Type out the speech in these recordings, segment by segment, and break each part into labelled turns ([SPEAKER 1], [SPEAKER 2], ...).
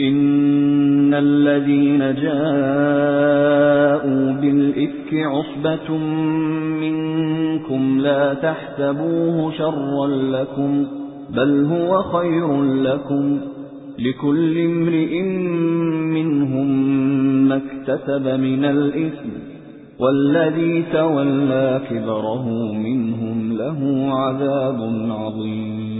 [SPEAKER 1] إِنَّ الَّذِينَ جَاءُوا بِالْإِفْكِ عُصْبَةٌ مِنكُمْ لَا تَحْسَبُوهُ شَرًّا لَكُمْ بَلْ هُوَ خَيْرٌ لَكُمْ لِكُلِّ امْرِئٍ مِنْهُمْ مَا اكْتَسَبَ مِنَ الْإِثْمِ وَالَّذِي تَوَلَّى كِبْرَهُ مِنْهُمْ لَهُ عَذَابٌ عَظِيمٌ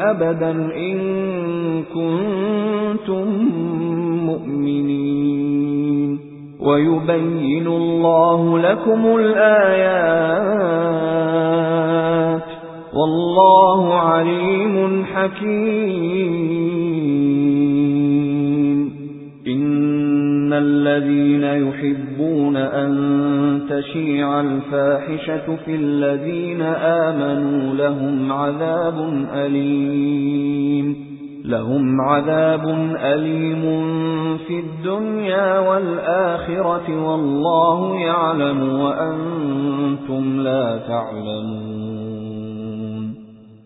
[SPEAKER 1] أَبَدًا إِن كُنتُم مُّؤْمِنِينَ. وَيُبَيِّنُ اللَّهُ لَكُمُ الْآيَاتِ. وَاللَّهُ عَلِيمٌ حَكِيمٌ. الَّذِينَ يُحِبُّونَ أَن تَشِيعَ الْفَاحِشَةُ فِي الَّذِينَ آمَنُوا لَهُمْ عَذَابٌ أَلِيمٌ. لَهُمْ عَذَابٌ أَلِيمٌ فِي الدُّنْيَا وَالْآخِرَةِ وَاللَّهُ يَعْلَمُ وَأَنْتُمْ لَا تَعْلَمُونَ.